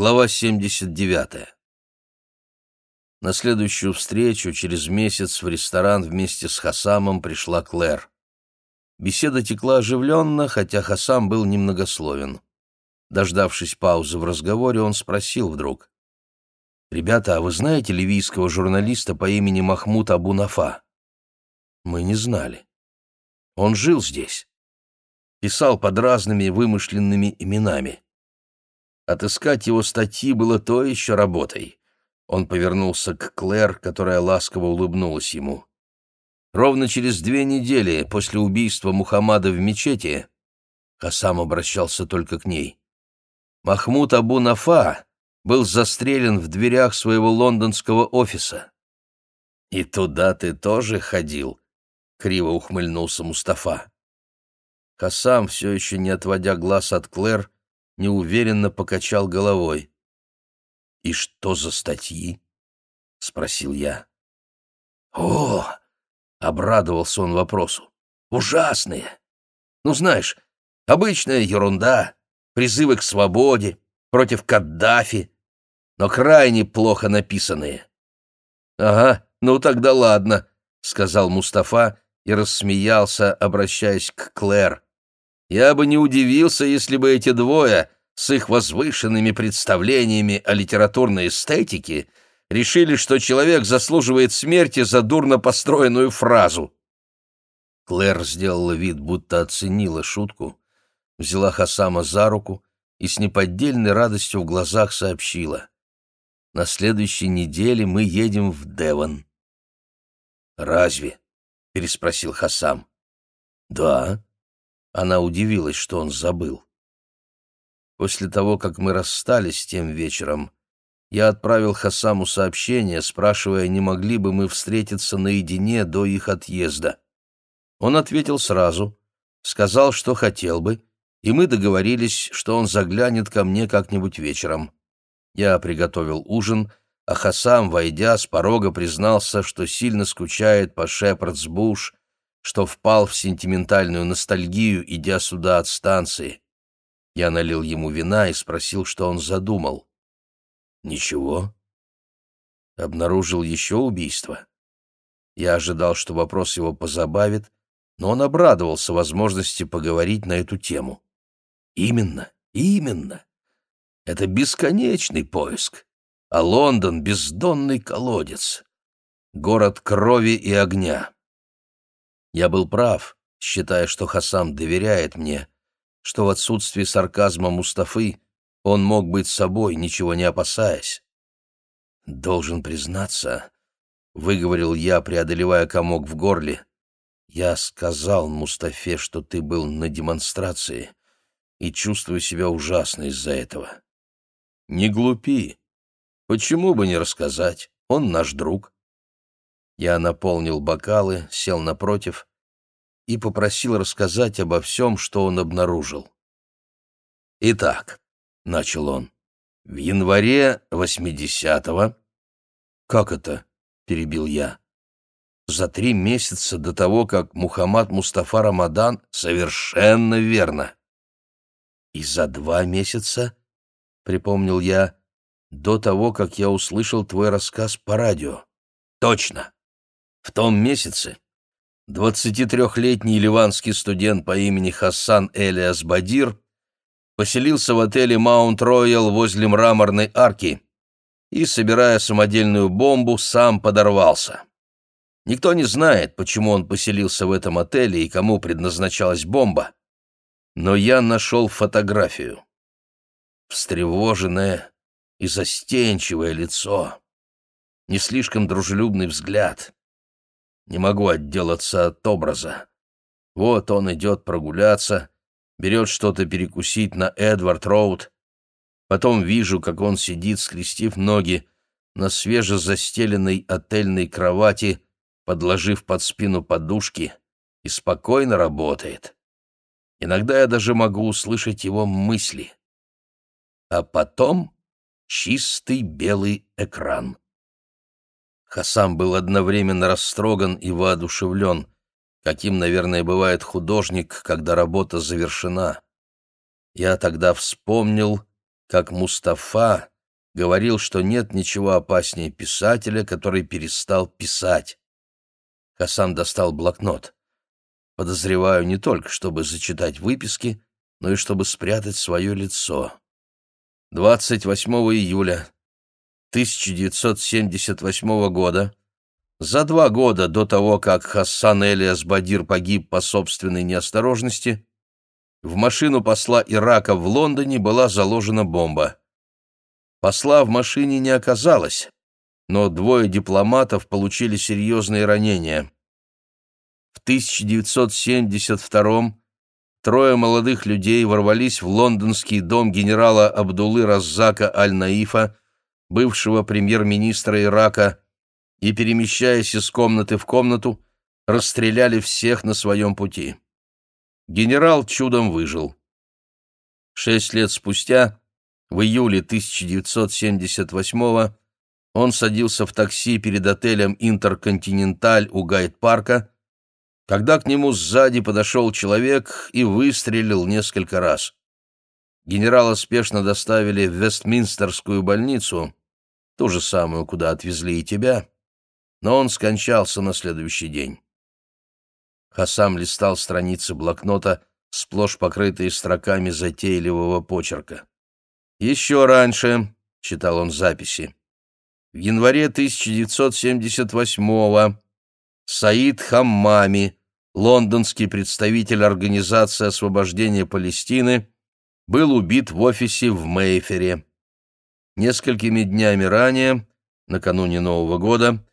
Глава 79. На следующую встречу через месяц в ресторан вместе с Хасамом пришла Клэр. Беседа текла оживленно, хотя Хасам был немногословен. Дождавшись паузы в разговоре, он спросил вдруг. «Ребята, а вы знаете ливийского журналиста по имени Махмуд Абу-Нафа?» Мы не знали. Он жил здесь. Писал под разными вымышленными именами. Отыскать его статьи было то еще работой. Он повернулся к Клэр, которая ласково улыбнулась ему. Ровно через две недели после убийства Мухаммада в мечети Хасам обращался только к ней. Махмуд Абу-Нафа был застрелен в дверях своего лондонского офиса. «И туда ты тоже ходил?» — криво ухмыльнулся Мустафа. Хасам, все еще не отводя глаз от Клэр, неуверенно покачал головой. «И что за статьи?» — спросил я. «О!» — обрадовался он вопросу. «Ужасные! Ну, знаешь, обычная ерунда, призывы к свободе, против Каддафи, но крайне плохо написанные». «Ага, ну тогда ладно», — сказал Мустафа и рассмеялся, обращаясь к Клэр. Я бы не удивился, если бы эти двое с их возвышенными представлениями о литературной эстетике решили, что человек заслуживает смерти за дурно построенную фразу. Клэр сделала вид, будто оценила шутку, взяла Хасама за руку и с неподдельной радостью в глазах сообщила. «На следующей неделе мы едем в Девон». «Разве?» — переспросил Хасам. «Да», она удивилась, что он забыл. После того, как мы расстались тем вечером, я отправил Хасаму сообщение, спрашивая, не могли бы мы встретиться наедине до их отъезда. Он ответил сразу, сказал, что хотел бы, и мы договорились, что он заглянет ко мне как-нибудь вечером. Я приготовил ужин, а Хасам, войдя, с порога признался, что сильно скучает по Шепардсбуш что впал в сентиментальную ностальгию, идя сюда от станции. Я налил ему вина и спросил, что он задумал. «Ничего». Обнаружил еще убийство. Я ожидал, что вопрос его позабавит, но он обрадовался возможности поговорить на эту тему. «Именно, именно. Это бесконечный поиск, а Лондон — бездонный колодец. Город крови и огня. Я был прав, считая, что Хасам доверяет мне, что в отсутствии сарказма Мустафы он мог быть собой, ничего не опасаясь. «Должен признаться», — выговорил я, преодолевая комок в горле, «я сказал Мустафе, что ты был на демонстрации, и чувствую себя ужасно из-за этого». «Не глупи. Почему бы не рассказать? Он наш друг». Я наполнил бокалы, сел напротив и попросил рассказать обо всем, что он обнаружил. «Итак», — начал он, — «в январе восьмидесятого...» «Как это?» — перебил я. «За три месяца до того, как Мухаммад Мустафа Рамадан...» «Совершенно верно!» «И за два месяца...» — припомнил я, — «до того, как я услышал твой рассказ по радио». «Точно!» В том месяце 23-летний ливанский студент по имени Хасан Элиас Бадир поселился в отеле Маунт Роял возле мраморной арки и, собирая самодельную бомбу, сам подорвался. Никто не знает, почему он поселился в этом отеле и кому предназначалась бомба, но я нашел фотографию. Встревоженное и застенчивое лицо, не слишком дружелюбный взгляд — не могу отделаться от образа. Вот он идет прогуляться, берет что-то перекусить на Эдвард-Роуд. Потом вижу, как он сидит, скрестив ноги, на свежезастеленной отельной кровати, подложив под спину подушки, и спокойно работает. Иногда я даже могу услышать его мысли. А потом чистый белый экран. Хасам был одновременно растроган и воодушевлен, каким, наверное, бывает художник, когда работа завершена. Я тогда вспомнил, как Мустафа говорил, что нет ничего опаснее писателя, который перестал писать. Хасан достал блокнот. Подозреваю не только, чтобы зачитать выписки, но и чтобы спрятать свое лицо. 28 июля 1978 года, за два года до того, как Хассан Элиас Бадир погиб по собственной неосторожности, в машину посла Ирака в Лондоне была заложена бомба. Посла в машине не оказалось, но двое дипломатов получили серьезные ранения. В 1972 трое молодых людей ворвались в лондонский дом генерала Абдулы Раззака Аль-Наифа, бывшего премьер-министра Ирака, и, перемещаясь из комнаты в комнату, расстреляли всех на своем пути. Генерал чудом выжил. Шесть лет спустя, в июле 1978 он садился в такси перед отелем «Интерконтиненталь» у Гайд-парка, когда к нему сзади подошел человек и выстрелил несколько раз. Генерала спешно доставили в Вестминстерскую больницу, ту же самую, куда отвезли и тебя, но он скончался на следующий день. Хасам листал страницы блокнота, сплошь покрытые строками затейливого почерка. «Еще раньше», — читал он записи, — «в январе 1978-го Саид Хаммами, лондонский представитель Организации освобождения Палестины, был убит в офисе в Мейфере. Несколькими днями ранее, накануне Нового года,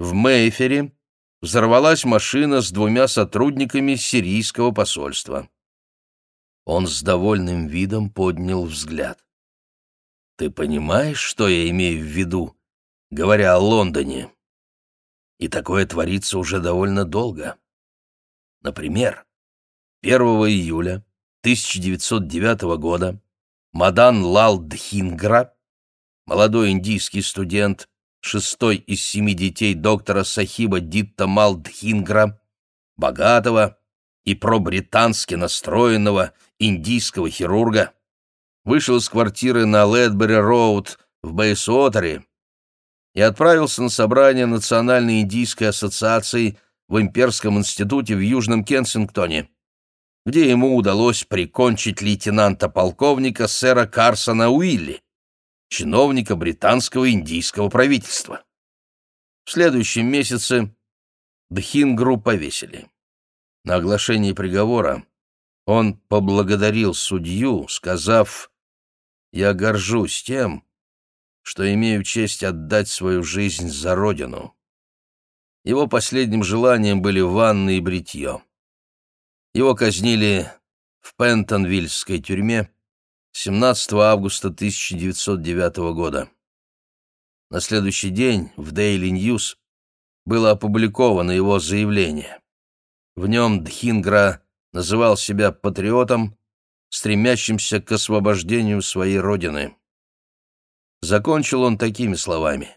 в Мейфере взорвалась машина с двумя сотрудниками сирийского посольства. Он с довольным видом поднял взгляд. «Ты понимаешь, что я имею в виду, говоря о Лондоне? И такое творится уже довольно долго. Например, 1 июля 1909 года Мадан Лал Дхингра, молодой индийский студент, шестой из семи детей доктора Сахиба Дитта Мал Дхингра, богатого и пробритански настроенного индийского хирурга, вышел из квартиры на Ледбери-Роуд в Бейсуотере и отправился на собрание Национальной индийской ассоциации – в Имперском институте в Южном Кенсингтоне, где ему удалось прикончить лейтенанта-полковника сэра Карсона Уилли, чиновника британского индийского правительства. В следующем месяце Дхингру повесили. На оглашении приговора он поблагодарил судью, сказав «Я горжусь тем, что имею честь отдать свою жизнь за родину». Его последним желанием были ванны и бритье. Его казнили в Пентонвильской тюрьме 17 августа 1909 года. На следующий день в Daily News было опубликовано его заявление. В нем Дхингра называл себя патриотом, стремящимся к освобождению своей родины. Закончил он такими словами.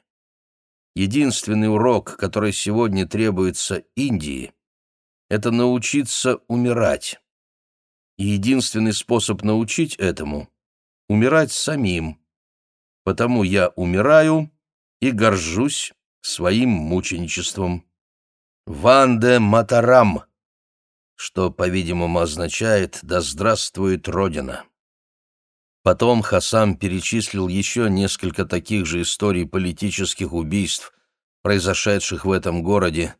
Единственный урок, который сегодня требуется Индии, это научиться умирать. И единственный способ научить этому — умирать самим. Потому я умираю и горжусь своим мученичеством. Ванде Матарам, что, по-видимому, означает «Да здравствует Родина». Потом Хасам перечислил еще несколько таких же историй политических убийств, произошедших в этом городе,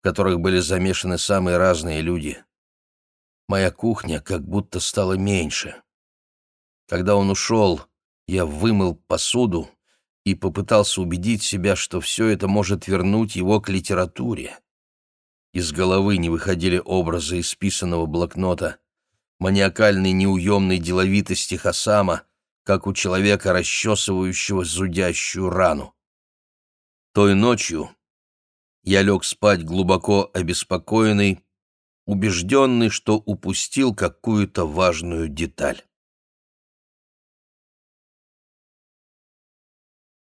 в которых были замешаны самые разные люди. Моя кухня как будто стала меньше. Когда он ушел, я вымыл посуду и попытался убедить себя, что все это может вернуть его к литературе. Из головы не выходили образы исписанного блокнота — маниакальной неуемной деловитости Хасама, как у человека, расчесывающего зудящую рану. Той ночью я лег спать глубоко обеспокоенный, убежденный, что упустил какую-то важную деталь.